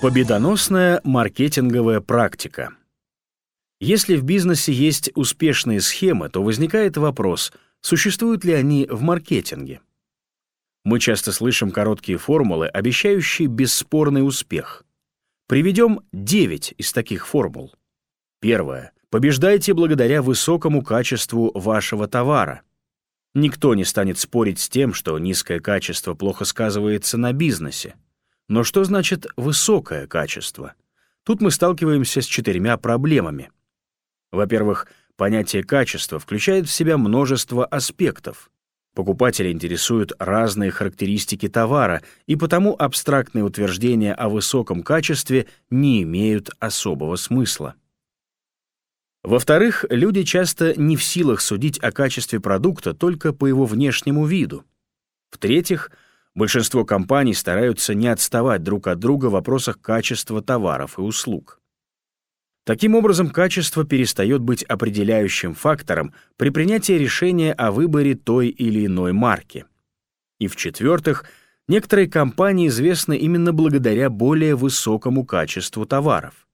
Победоносная маркетинговая практика. Если в бизнесе есть успешные схемы, то возникает вопрос, существуют ли они в маркетинге. Мы часто слышим короткие формулы, обещающие бесспорный успех. Приведем 9 из таких формул. Первое. Побеждайте благодаря высокому качеству вашего товара. Никто не станет спорить с тем, что низкое качество плохо сказывается на бизнесе. Но что значит высокое качество? Тут мы сталкиваемся с четырьмя проблемами. Во-первых, понятие качества включает в себя множество аспектов. Покупатели интересуют разные характеристики товара, и потому абстрактные утверждения о высоком качестве не имеют особого смысла. Во-вторых, люди часто не в силах судить о качестве продукта только по его внешнему виду. В-третьих, Большинство компаний стараются не отставать друг от друга в вопросах качества товаров и услуг. Таким образом, качество перестает быть определяющим фактором при принятии решения о выборе той или иной марки. И в-четвертых, некоторые компании известны именно благодаря более высокому качеству товаров.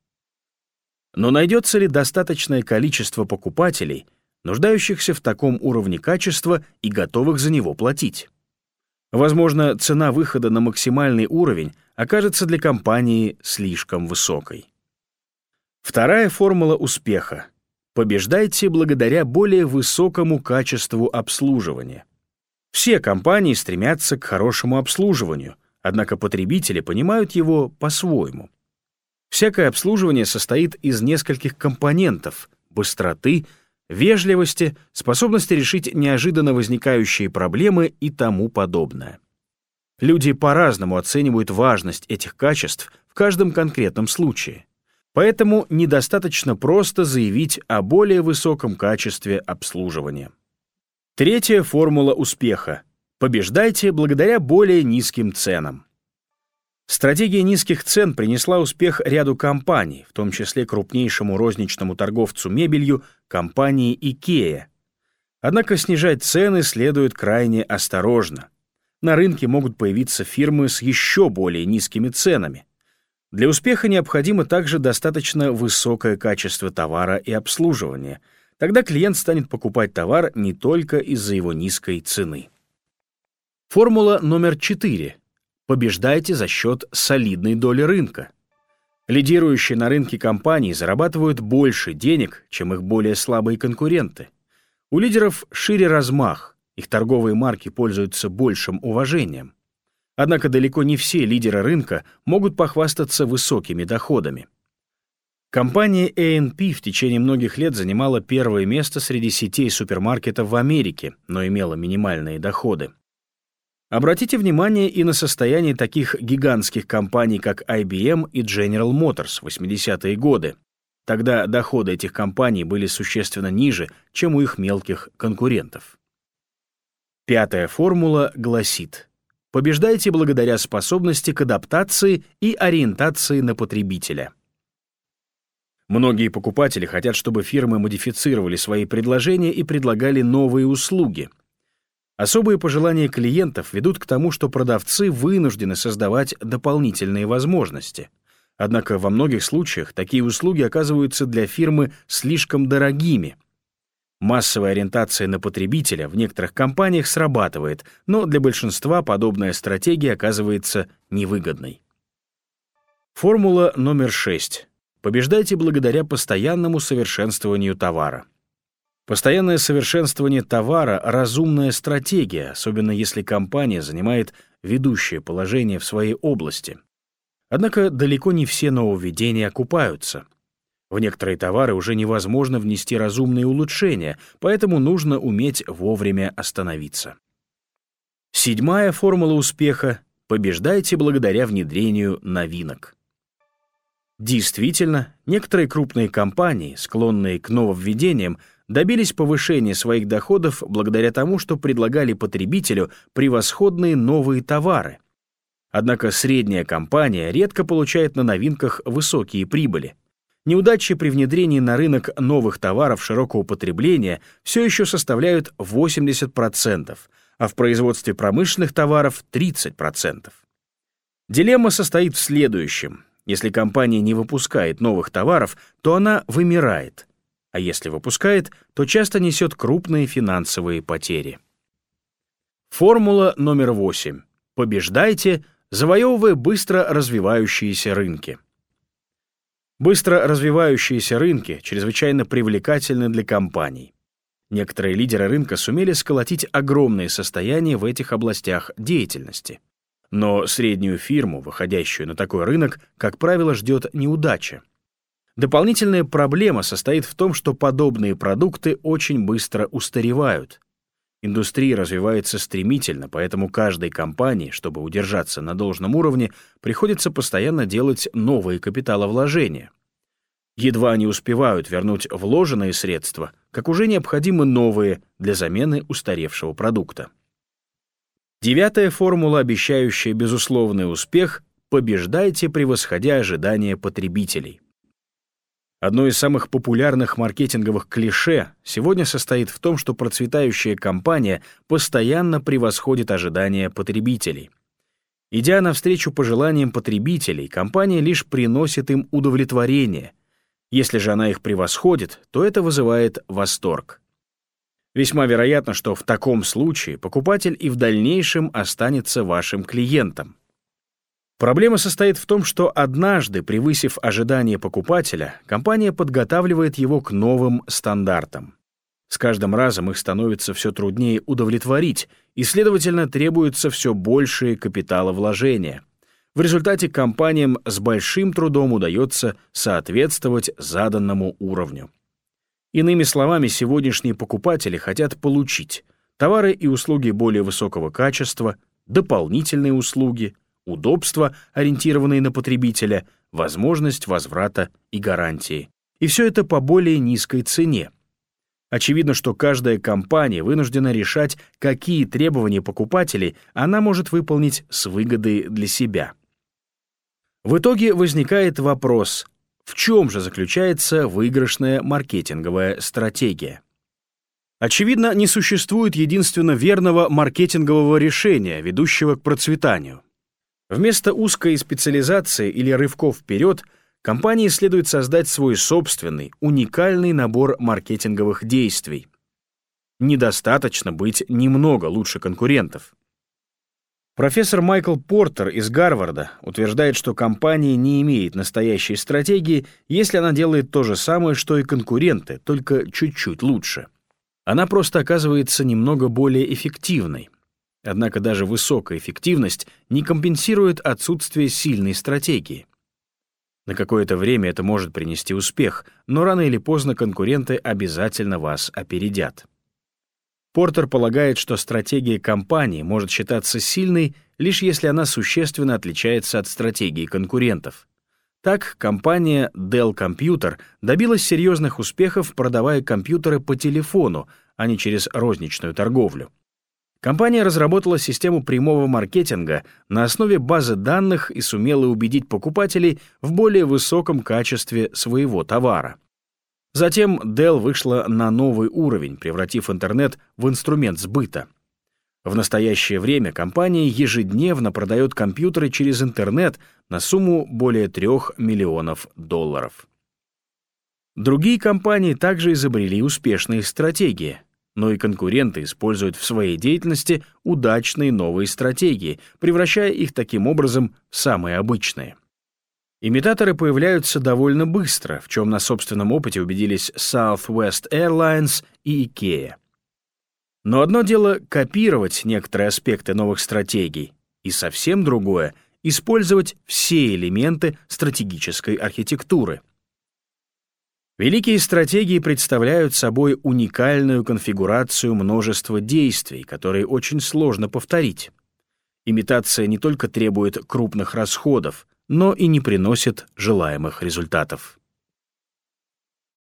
Но найдется ли достаточное количество покупателей, нуждающихся в таком уровне качества и готовых за него платить? Возможно, цена выхода на максимальный уровень окажется для компании слишком высокой. Вторая формула успеха. Побеждайте благодаря более высокому качеству обслуживания. Все компании стремятся к хорошему обслуживанию, однако потребители понимают его по-своему. Всякое обслуживание состоит из нескольких компонентов — быстроты, вежливости, способности решить неожиданно возникающие проблемы и тому подобное. Люди по-разному оценивают важность этих качеств в каждом конкретном случае. Поэтому недостаточно просто заявить о более высоком качестве обслуживания. Третья формула успеха. Побеждайте благодаря более низким ценам. Стратегия низких цен принесла успех ряду компаний, в том числе крупнейшему розничному торговцу мебелью компании IKEA. Однако снижать цены следует крайне осторожно. На рынке могут появиться фирмы с еще более низкими ценами. Для успеха необходимо также достаточно высокое качество товара и обслуживания. Тогда клиент станет покупать товар не только из-за его низкой цены. Формула номер 4 побеждаете за счет солидной доли рынка. Лидирующие на рынке компании зарабатывают больше денег, чем их более слабые конкуренты. У лидеров шире размах, их торговые марки пользуются большим уважением. Однако далеко не все лидеры рынка могут похвастаться высокими доходами. Компания A&P в течение многих лет занимала первое место среди сетей супермаркетов в Америке, но имела минимальные доходы. Обратите внимание и на состояние таких гигантских компаний, как IBM и General Motors в 80-е годы. Тогда доходы этих компаний были существенно ниже, чем у их мелких конкурентов. Пятая формула гласит «Побеждайте благодаря способности к адаптации и ориентации на потребителя». Многие покупатели хотят, чтобы фирмы модифицировали свои предложения и предлагали новые услуги — Особые пожелания клиентов ведут к тому, что продавцы вынуждены создавать дополнительные возможности. Однако во многих случаях такие услуги оказываются для фирмы слишком дорогими. Массовая ориентация на потребителя в некоторых компаниях срабатывает, но для большинства подобная стратегия оказывается невыгодной. Формула номер 6. Побеждайте благодаря постоянному совершенствованию товара. Постоянное совершенствование товара — разумная стратегия, особенно если компания занимает ведущее положение в своей области. Однако далеко не все нововведения окупаются. В некоторые товары уже невозможно внести разумные улучшения, поэтому нужно уметь вовремя остановиться. Седьмая формула успеха — побеждайте благодаря внедрению новинок. Действительно, некоторые крупные компании, склонные к нововведениям, добились повышения своих доходов благодаря тому, что предлагали потребителю превосходные новые товары. Однако средняя компания редко получает на новинках высокие прибыли. Неудачи при внедрении на рынок новых товаров широкого потребления все еще составляют 80%, а в производстве промышленных товаров — 30%. Дилемма состоит в следующем. Если компания не выпускает новых товаров, то она вымирает. А если выпускает, то часто несет крупные финансовые потери. Формула номер восемь. Побеждайте, завоевывая быстро развивающиеся рынки. Быстро развивающиеся рынки чрезвычайно привлекательны для компаний. Некоторые лидеры рынка сумели сколотить огромные состояния в этих областях деятельности. Но среднюю фирму, выходящую на такой рынок, как правило, ждет неудача. Дополнительная проблема состоит в том, что подобные продукты очень быстро устаревают. Индустрия развивается стремительно, поэтому каждой компании, чтобы удержаться на должном уровне, приходится постоянно делать новые капиталовложения. Едва они успевают вернуть вложенные средства, как уже необходимы новые для замены устаревшего продукта. Девятая формула, обещающая безусловный успех — побеждайте, превосходя ожидания потребителей. Одно из самых популярных маркетинговых клише сегодня состоит в том, что процветающая компания постоянно превосходит ожидания потребителей. Идя навстречу пожеланиям потребителей, компания лишь приносит им удовлетворение. Если же она их превосходит, то это вызывает восторг. Весьма вероятно, что в таком случае покупатель и в дальнейшем останется вашим клиентом. Проблема состоит в том, что однажды, превысив ожидания покупателя, компания подготавливает его к новым стандартам. С каждым разом их становится все труднее удовлетворить, и, следовательно, требуется все большие капиталовложения. В результате компаниям с большим трудом удается соответствовать заданному уровню. Иными словами, сегодняшние покупатели хотят получить товары и услуги более высокого качества, дополнительные услуги, удобства, ориентированные на потребителя, возможность возврата и гарантии. И все это по более низкой цене. Очевидно, что каждая компания вынуждена решать, какие требования покупателей она может выполнить с выгодой для себя. В итоге возникает вопрос, в чем же заключается выигрышная маркетинговая стратегия? Очевидно, не существует единственно верного маркетингового решения, ведущего к процветанию. Вместо узкой специализации или рывков вперед, компании следует создать свой собственный, уникальный набор маркетинговых действий. Недостаточно быть немного лучше конкурентов. Профессор Майкл Портер из Гарварда утверждает, что компания не имеет настоящей стратегии, если она делает то же самое, что и конкуренты, только чуть-чуть лучше. Она просто оказывается немного более эффективной. Однако даже высокая эффективность не компенсирует отсутствие сильной стратегии. На какое-то время это может принести успех, но рано или поздно конкуренты обязательно вас опередят. Портер полагает, что стратегия компании может считаться сильной, лишь если она существенно отличается от стратегии конкурентов. Так, компания Dell Computer добилась серьезных успехов, продавая компьютеры по телефону, а не через розничную торговлю. Компания разработала систему прямого маркетинга на основе базы данных и сумела убедить покупателей в более высоком качестве своего товара. Затем Dell вышла на новый уровень, превратив интернет в инструмент сбыта. В настоящее время компания ежедневно продает компьютеры через интернет на сумму более 3 миллионов долларов. Другие компании также изобрели успешные стратегии, но и конкуренты используют в своей деятельности удачные новые стратегии, превращая их таким образом в самые обычные. Имитаторы появляются довольно быстро, в чем на собственном опыте убедились Southwest Airlines и IKEA. Но одно дело — копировать некоторые аспекты новых стратегий, и совсем другое — использовать все элементы стратегической архитектуры. Великие стратегии представляют собой уникальную конфигурацию множества действий, которые очень сложно повторить. Имитация не только требует крупных расходов, но и не приносит желаемых результатов.